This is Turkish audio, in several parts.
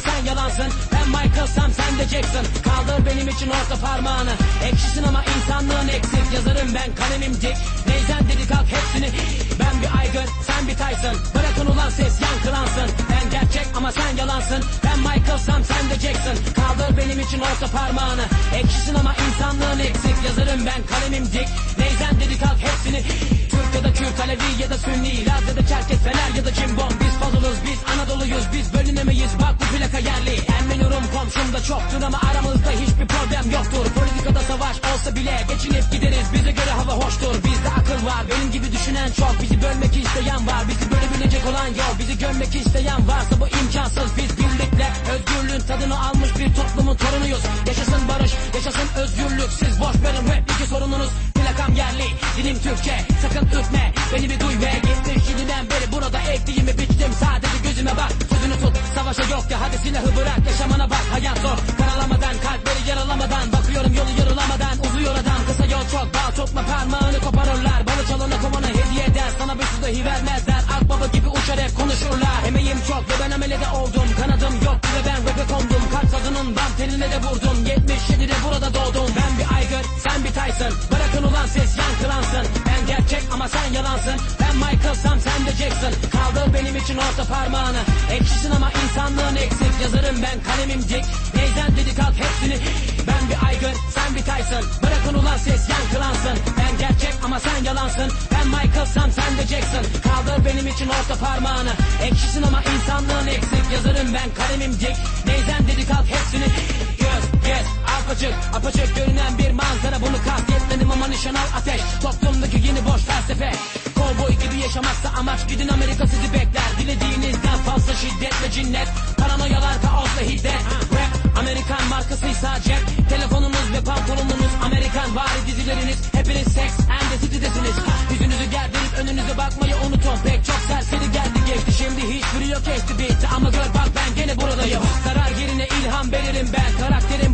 sen yalansın. Ben Michael'sam sen de Jackson. Kaldır benim için orta parmağını. Ekşisin ama insanlığın eksik. Yazarım ben kalemim dik. Neyzen dedi kalk hepsini. Ben bir aygır sen bir Tyson. Bırakın ulan ses yankılansın. Ben gerçek ama sen yalansın. Ben Michael'sam sen de Jackson. Kaldır benim için orta parmağını. Ekşisin ama insanlığın eksik. Yazarım ben kalemim dik. Neyzen dedi kalk hepsini. Türk ya da Kürt, Alevi ya da Sünni Laz ya da Çerkez, Fener ya da Cimbom. Biz Fazılız, biz da çoktur ama aramızda hiçbir problem yoktur. Politikada savaş olsa bile geçinip gideriz. Bize göre hava hoştur, bizde akıl var. Benim gibi düşünen çok, bizi bölmek isteyen var. Bizi bölebilecek olan yok, bizi gömmek isteyen varsa bu imkansız. Biz birlikte özgürlüğün tadını almış bir toplumun torunuyuz Yaşasın barış, yaşasın özgürlük. Siz boş verin rap iki sorununuz. Plakam yerli, dilim Türkçe. Sakın ürkme, beni bir duy ve 77'den beri burada ektiğimi biçtim Sadece gözüme bak, sözünü tut. Savaşa yok ya hadi silahı bırak. Yaşamana hayat zor Karalamadan, kalpleri yaralamadan. Bakıyorum yolu yarılamadan, uzuyor adam. Kısa yol çok, bağ tutma parmağını koparırlar. Balı çalana kovana hediye eder. Sana bir su dahi vermezler. Akbaba gibi uçar hep konuşurlar. Emeğim çok ve ben amelede oldum. Kanadım yok ve ben rap'e kondum. Kalp tadının bam teline de vurdum. 77'de burada doğdum. Ben bir aygır, sen bir Tyson. Bırakın ulan ses yankılansın. Ben gerçek ama sen yalansın Michael'sam sen de Jackson. Kaldır benim için orta parmağını Ekşisin ama insanlığın eksik. Yazarım ben kalemim dik. Neyzen dedi kalk hepsini. Ben bir aygır, sen bir Tyson. Bırakın ulan ses yankılansın. Ben gerçek ama sen yalansın. Ben Michael'sam sen de Jackson. Kaldır benim için orta parmağını Ekşisin ama insanlığın eksik. Yazarım ben kalemim dik. Neyzen dedi kalk hepsini. Göz, gez, apaçık Apaçık görünen bir manzara. Bunu kastetmedim ama nişan al ateş. Toplumdaki yeni boş felsefe Kovboy gibi yaşamaksa amaç Gidin Amerika sizi bekler. Dilediğinizden fazla şiddet ve cinnet Paranoyalar kaos ve hiddet. Rap Amerikan markasıysa cep Telefonunuz ve pantolonunuz Amerikan vari dizileriniz. Hepiniz Sex and the City'desiniz Yüzünüzü gerdirip önünüze bakmayı unutun Pek çok serseri geldi geçti. Şimdi hiçbiri yok etti bitti. Ama gör bak ben gene buradayım. Karar yerine ilham veririm ben. Karakterim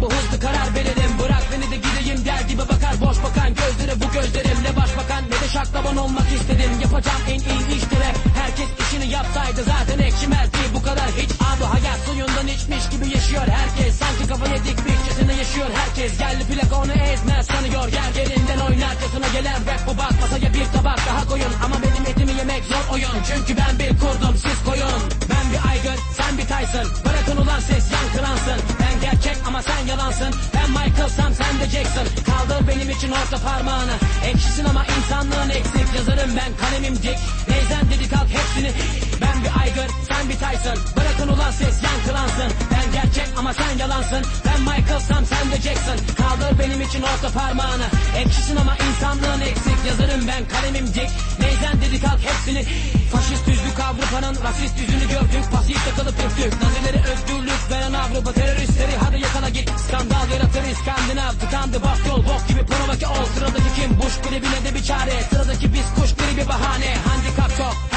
Yapacağım en iyi işte rap Herkes işini yapsaydı zaten ekşimezdi. Bu kadar hiç abi hayat suyundan içmiş gibi yaşıyor herkes. Sanki kafaya dikmişçesine yaşıyor herkes. Geldi plaka onu ezmez sanıyor Yer yerinden oynarcasına gelen rap bu bak. Masaya bir tabak daha koyun. Ama benim etimi yemek zor oyun. Çünkü ben bir kurdum siz koyun. Ben bir aygır sen bir Tyson. Bırakın ulan ses yankılansın. Ben gerçek ama sen yalansın Michael'sam sen de Jackson. Kaldır benim için orta parmağını. Ekşisin ama insanlığın eksik. Yazarım ben kalemim dik. Neyzen dedi kalk hepsini. Ben bir aygır sen bir Tyson. Bırakın ulan ses yankılansın Ben gerçek ama sen yalansın. Ben Michael'sam sen de Jackson. Kaldır benim için orta parmağını. Ekşisin ama insanlığın eksik. Yazarım ben kalemim dik Dedi kalk hepsini. Faşist düzlük Avrupa'nın rasist yüzünü gördük. Pasif takılıp döktük Nazileri özgürlük veren Avrupa teröristleri. Hadi yakala git. Skandal yaratır İskandinav. Tıkandı bas yol. Bok gibi provoke ol. Sıradaki kim? Bush gribine de bir çare. Sıradaki biz kuş gribi bahane. Handikap çok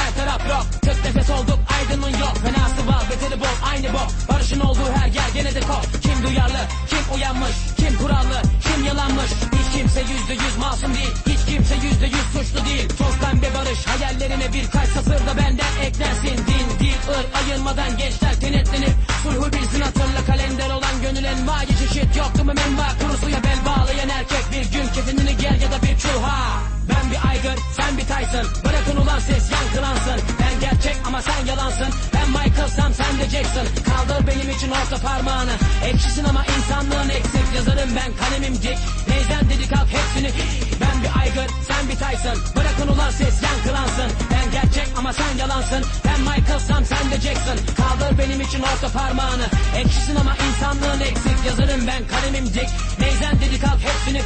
kimse yüzde yüz masum değil. Hiç kimse yüzde yüz suçlu değil. Toz pembe barış hayallerine birkaç satır da benden eklensin Din dil ır ayırmadan gençler denetlenip Sulhu bilsin hatırla kalender olan gönül envai çeşit Yoktu mu menba kurusuya bel bağlayan erkek? Bir gün kefenini giyer ya da bir çulha. Ben bir aygır sen bir Tyson. Bırakın ulan ses yankılansın. Ben gerçek ama sen yalansın. Ben Michael'sam sen de Jackson. Kaldır benim için orta parmağını. Ekşisin ama insanlığın eksik. Yazarım ben kalemim dik Tyson Bırakın ulan ses yankılansın. Ben gerçek ama sen yalansın. Ben Michael'sam sen de Jackson. Kaldır benim için orta parmağını. Ekşisin ama insanlığın eksik. Yazarım ben kalemim dik. Neyzen dedi kalk hepsini